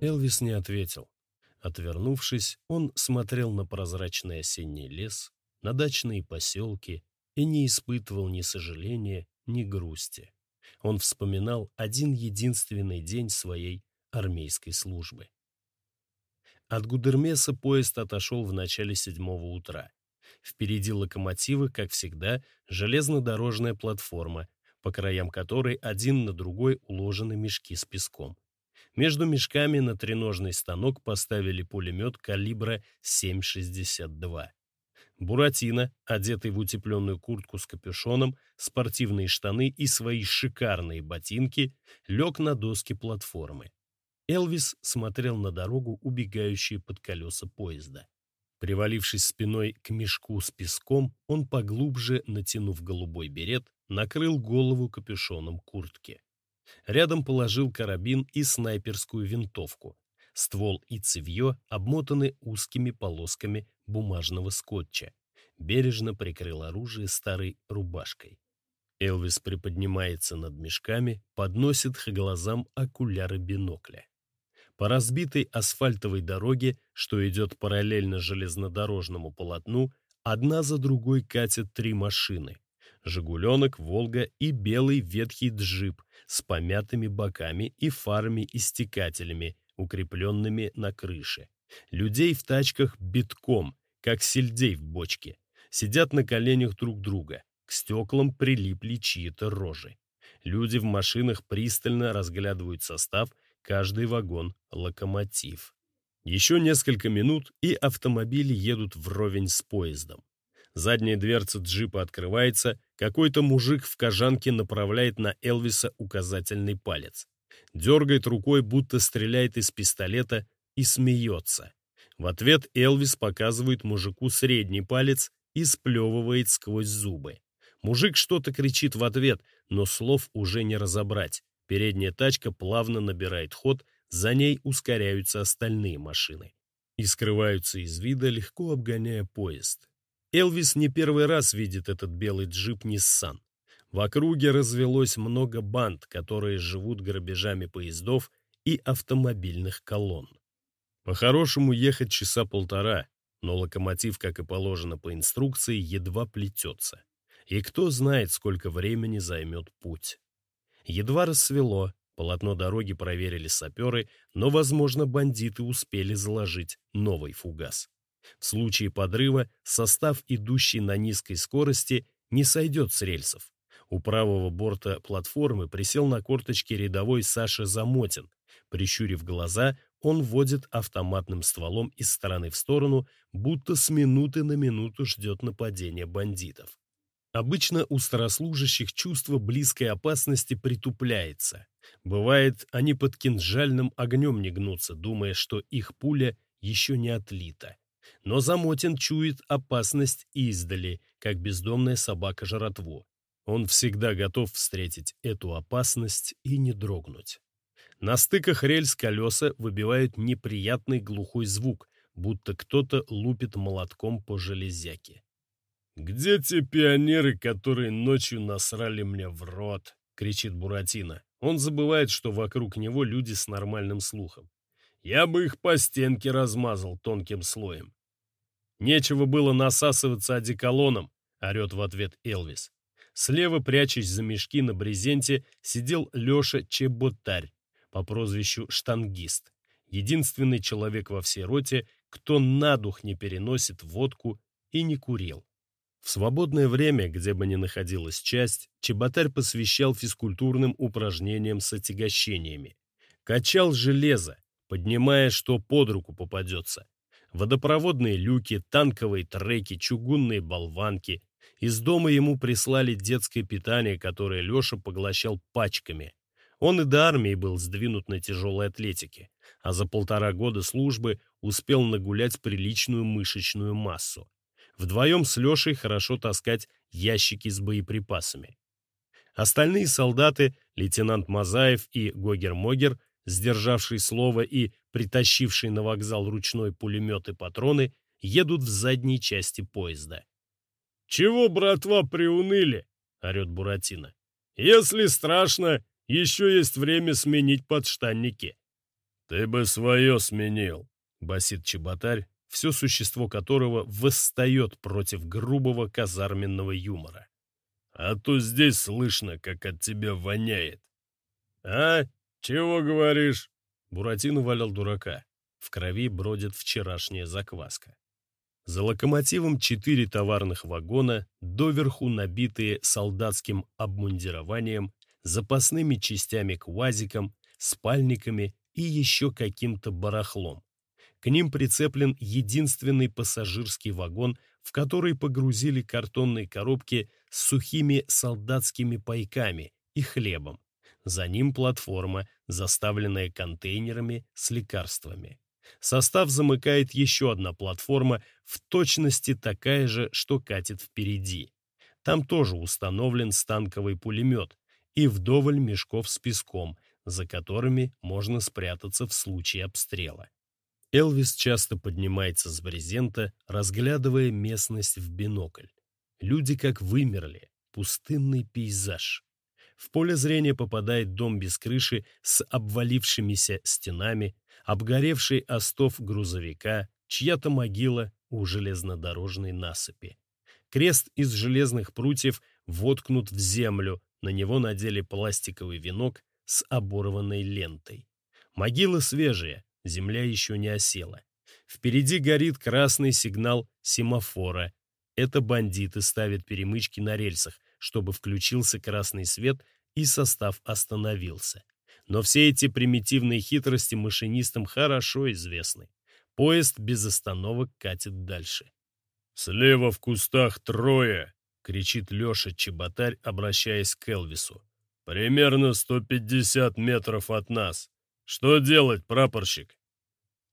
Элвис не ответил. Отвернувшись, он смотрел на прозрачный осенний лес, на дачные поселки и не испытывал ни сожаления, ни грусти. Он вспоминал один единственный день своей армейской службы. От Гудермеса поезд отошел в начале седьмого утра. Впереди локомотивы, как всегда, железнодорожная платформа, по краям которой один на другой уложены мешки с песком. Между мешками на треножный станок поставили пулемет калибра 7,62. Буратино, одетый в утепленную куртку с капюшоном, спортивные штаны и свои шикарные ботинки, лег на доски платформы. Элвис смотрел на дорогу, убегающую под колеса поезда. Привалившись спиной к мешку с песком, он поглубже, натянув голубой берет, накрыл голову капюшоном куртки. Рядом положил карабин и снайперскую винтовку. Ствол и цевье обмотаны узкими полосками бумажного скотча. Бережно прикрыл оружие старой рубашкой. Элвис приподнимается над мешками, подносит к глазам окуляры бинокля. По разбитой асфальтовой дороге, что идет параллельно железнодорожному полотну, одна за другой катят три машины. «Жигуленок», «Волга» и белый ветхий джип с помятыми боками и фарами-истекателями, укрепленными на крыше. Людей в тачках битком, как сельдей в бочке. Сидят на коленях друг друга. К стеклам прилипли чьи-то рожи. Люди в машинах пристально разглядывают состав, каждый вагон — локомотив. Еще несколько минут, и автомобили едут вровень с поездом. Задняя дверца джипа открывается, какой-то мужик в кожанке направляет на Элвиса указательный палец. Дергает рукой, будто стреляет из пистолета, и смеется. В ответ Элвис показывает мужику средний палец и сплевывает сквозь зубы. Мужик что-то кричит в ответ, но слов уже не разобрать. Передняя тачка плавно набирает ход, за ней ускоряются остальные машины. И скрываются из вида, легко обгоняя поезд. Элвис не первый раз видит этот белый джип Nissan. В округе развелось много банд, которые живут грабежами поездов и автомобильных колонн. По-хорошему ехать часа полтора, но локомотив, как и положено по инструкции, едва плетется. И кто знает, сколько времени займет путь. Едва рассвело, полотно дороги проверили саперы, но, возможно, бандиты успели заложить новый фугас. В случае подрыва состав, идущий на низкой скорости, не сойдет с рельсов. У правого борта платформы присел на корточки рядовой Саша Замотин. Прищурив глаза, он водит автоматным стволом из стороны в сторону, будто с минуты на минуту ждет нападения бандитов. Обычно у старослужащих чувство близкой опасности притупляется. Бывает, они под кинжальным огнем не гнутся, думая, что их пуля еще не отлита. Но Замотин чует опасность издали, как бездомная собака жратву. Он всегда готов встретить эту опасность и не дрогнуть. На стыках рельс колеса выбивают неприятный глухой звук, будто кто-то лупит молотком по железяке. «Где те пионеры, которые ночью насрали мне в рот?» — кричит Буратино. Он забывает, что вокруг него люди с нормальным слухом. «Я бы их по стенке размазал тонким слоем». «Нечего было насасываться одеколоном», — орет в ответ Элвис. Слева, прячась за мешки на брезенте, сидел Леша Чеботарь по прозвищу Штангист. Единственный человек во всей роте, кто на дух не переносит водку и не курил. В свободное время, где бы ни находилась часть, Чеботарь посвящал физкультурным упражнениям с отягощениями. Качал железо, поднимая, что под руку попадется. Водопроводные люки, танковые треки, чугунные болванки. Из дома ему прислали детское питание, которое Леша поглощал пачками. Он и до армии был сдвинут на тяжелой атлетике, а за полтора года службы успел нагулять приличную мышечную массу. Вдвоем с Лешей хорошо таскать ящики с боеприпасами. Остальные солдаты, лейтенант Мазаев и Гогер-Могер, сдержавший слово и притащивший на вокзал ручной пулемет и патроны, едут в задней части поезда. «Чего, братва, приуныли?» — орет Буратино. «Если страшно, еще есть время сменить подштанники». «Ты бы свое сменил», — басит чеботарь, все существо которого восстает против грубого казарменного юмора. «А то здесь слышно, как от тебя воняет». «А? Чего говоришь?» Буратино валял дурака. В крови бродит вчерашняя закваска. За локомотивом четыре товарных вагона, доверху набитые солдатским обмундированием, запасными частями к УАЗикам, спальниками и еще каким-то барахлом. К ним прицеплен единственный пассажирский вагон, в который погрузили картонные коробки с сухими солдатскими пайками и хлебом. За ним платформа, заставленная контейнерами с лекарствами. Состав замыкает еще одна платформа, в точности такая же, что катит впереди. Там тоже установлен станковый пулемет и вдоволь мешков с песком, за которыми можно спрятаться в случае обстрела. Элвис часто поднимается с брезента, разглядывая местность в бинокль. Люди как вымерли, пустынный пейзаж. В поле зрения попадает дом без крыши с обвалившимися стенами, обгоревший остов грузовика, чья-то могила у железнодорожной насыпи. Крест из железных прутьев воткнут в землю, на него надели пластиковый венок с оборванной лентой. Могила свежая, земля еще не осела. Впереди горит красный сигнал семафора. Это бандиты ставят перемычки на рельсах, чтобы включился красный свет и состав остановился. Но все эти примитивные хитрости машинистам хорошо известны. Поезд без остановок катит дальше. «Слева в кустах трое!» — кричит Леша Чеботарь, обращаясь к Элвису. «Примерно 150 метров от нас. Что делать, прапорщик?»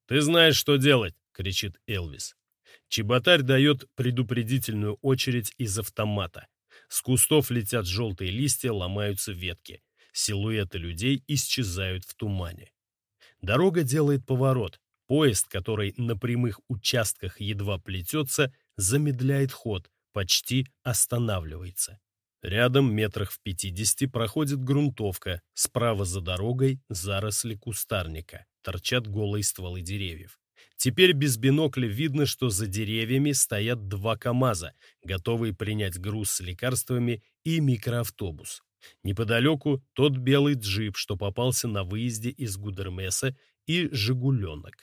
«Ты знаешь, что делать!» — кричит Элвис. Чеботарь дает предупредительную очередь из автомата. С кустов летят желтые листья, ломаются ветки. Силуэты людей исчезают в тумане. Дорога делает поворот. Поезд, который на прямых участках едва плетется, замедляет ход, почти останавливается. Рядом, метрах в пятидесяти, проходит грунтовка, справа за дорогой заросли кустарника, торчат голые стволы деревьев. Теперь без бинокля видно, что за деревьями стоят два КАМАЗа, готовые принять груз с лекарствами и микроавтобус. Неподалеку тот белый джип, что попался на выезде из Гудермеса, и «Жигуленок».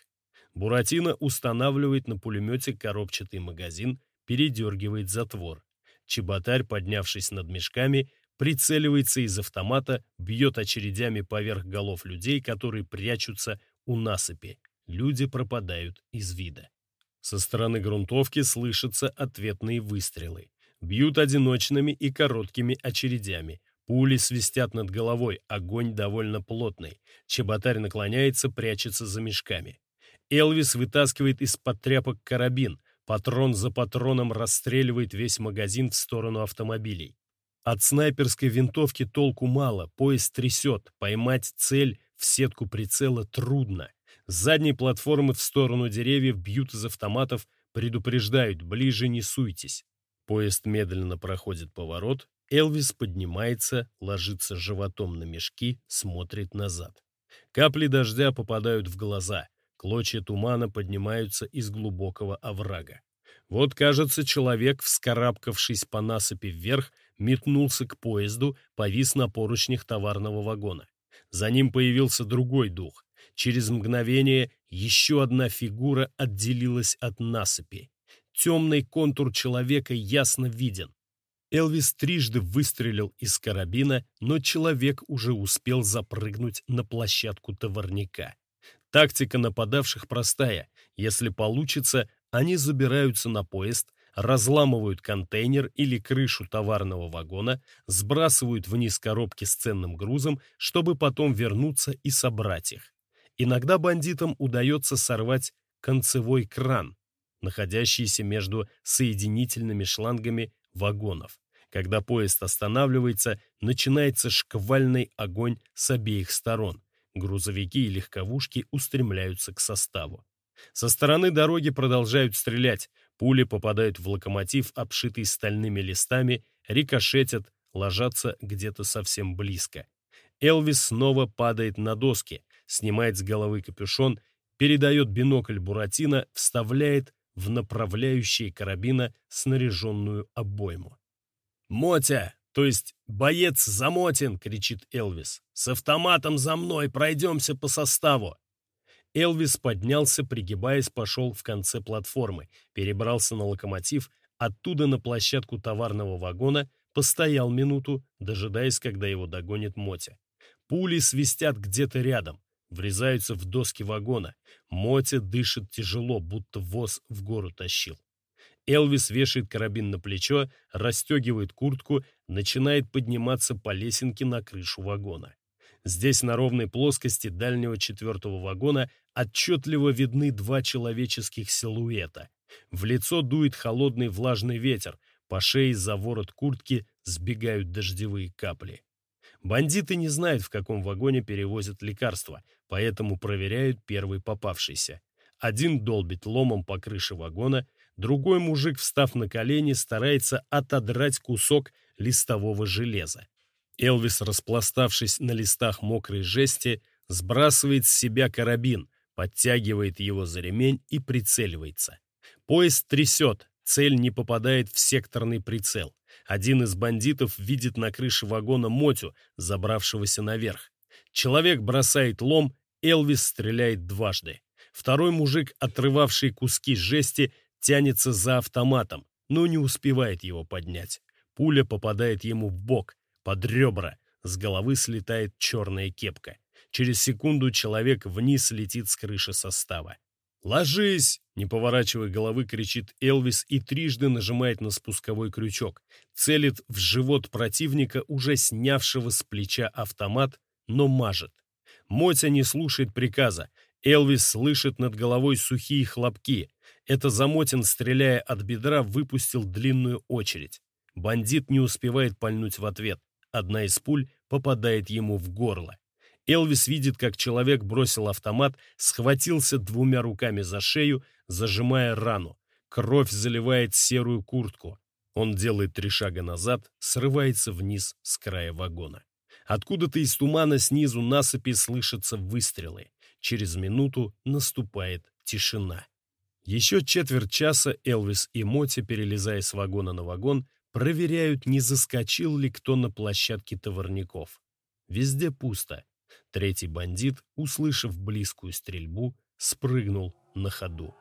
Буратино устанавливает на пулемете коробчатый магазин, передергивает затвор. Чеботарь, поднявшись над мешками, прицеливается из автомата, бьет очередями поверх голов людей, которые прячутся у насыпи люди пропадают из вида. Со стороны грунтовки слышатся ответные выстрелы. Бьют одиночными и короткими очередями. Пули свистят над головой, огонь довольно плотный. Чеботарь наклоняется, прячется за мешками. Элвис вытаскивает из-под тряпок карабин. Патрон за патроном расстреливает весь магазин в сторону автомобилей. От снайперской винтовки толку мало, поезд трясет, поймать цель в сетку прицела трудно. С задней платформы в сторону деревьев бьют из автоматов, предупреждают, ближе не суйтесь. Поезд медленно проходит поворот, Элвис поднимается, ложится животом на мешки, смотрит назад. Капли дождя попадают в глаза, клочья тумана поднимаются из глубокого оврага. Вот, кажется, человек, вскарабкавшись по насыпи вверх, метнулся к поезду, повис на поручнях товарного вагона. За ним появился другой дух. Через мгновение еще одна фигура отделилась от насыпи. Темный контур человека ясно виден. Элвис трижды выстрелил из карабина, но человек уже успел запрыгнуть на площадку товарника. Тактика нападавших простая. Если получится, они забираются на поезд, разламывают контейнер или крышу товарного вагона, сбрасывают вниз коробки с ценным грузом, чтобы потом вернуться и собрать их. Иногда бандитам удается сорвать концевой кран, находящийся между соединительными шлангами вагонов. Когда поезд останавливается, начинается шквальный огонь с обеих сторон. Грузовики и легковушки устремляются к составу. Со стороны дороги продолжают стрелять. Пули попадают в локомотив, обшитый стальными листами, рикошетят, ложатся где-то совсем близко. Элвис снова падает на доски, снимает с головы капюшон, передает бинокль Буратино, вставляет в направляющие карабина снаряженную обойму. «Мотя, то есть боец Замотин!» — кричит Элвис. «С автоматом за мной, пройдемся по составу!» Элвис поднялся, пригибаясь, пошел в конце платформы, перебрался на локомотив, оттуда на площадку товарного вагона, постоял минуту, дожидаясь, когда его догонит Мотя. Пули свистят где-то рядом, врезаются в доски вагона. Мотя дышит тяжело, будто воз в гору тащил. Элвис вешает карабин на плечо, расстегивает куртку, начинает подниматься по лесенке на крышу вагона. Здесь на ровной плоскости дальнего четвертого вагона отчетливо видны два человеческих силуэта. В лицо дует холодный влажный ветер, по шее за ворот куртки сбегают дождевые капли. Бандиты не знают, в каком вагоне перевозят лекарства, поэтому проверяют первый попавшийся. Один долбит ломом по крыше вагона, другой мужик, встав на колени, старается отодрать кусок листового железа. Элвис, распластавшись на листах мокрой жести, сбрасывает с себя карабин, подтягивает его за ремень и прицеливается. Поезд трясет, цель не попадает в секторный прицел. Один из бандитов видит на крыше вагона Мотю, забравшегося наверх. Человек бросает лом, Элвис стреляет дважды. Второй мужик, отрывавший куски жести, тянется за автоматом, но не успевает его поднять. Пуля попадает ему в бок, под ребра, с головы слетает черная кепка. Через секунду человек вниз летит с крыши состава. «Ложись!» — не поворачивая головы, кричит Элвис и трижды нажимает на спусковой крючок. Целит в живот противника, уже снявшего с плеча автомат, но мажет. Мотя не слушает приказа. Элвис слышит над головой сухие хлопки. Это Замотин, стреляя от бедра, выпустил длинную очередь. Бандит не успевает пальнуть в ответ. Одна из пуль попадает ему в горло. Элвис видит, как человек бросил автомат, схватился двумя руками за шею, зажимая рану. Кровь заливает серую куртку. Он делает три шага назад, срывается вниз с края вагона. Откуда-то из тумана снизу насыпи слышатся выстрелы. Через минуту наступает тишина. Еще четверть часа Элвис и Моти, перелезая с вагона на вагон, Проверяют, не заскочил ли кто на площадке товарников. Везде пусто. Третий бандит, услышав близкую стрельбу, спрыгнул на ходу.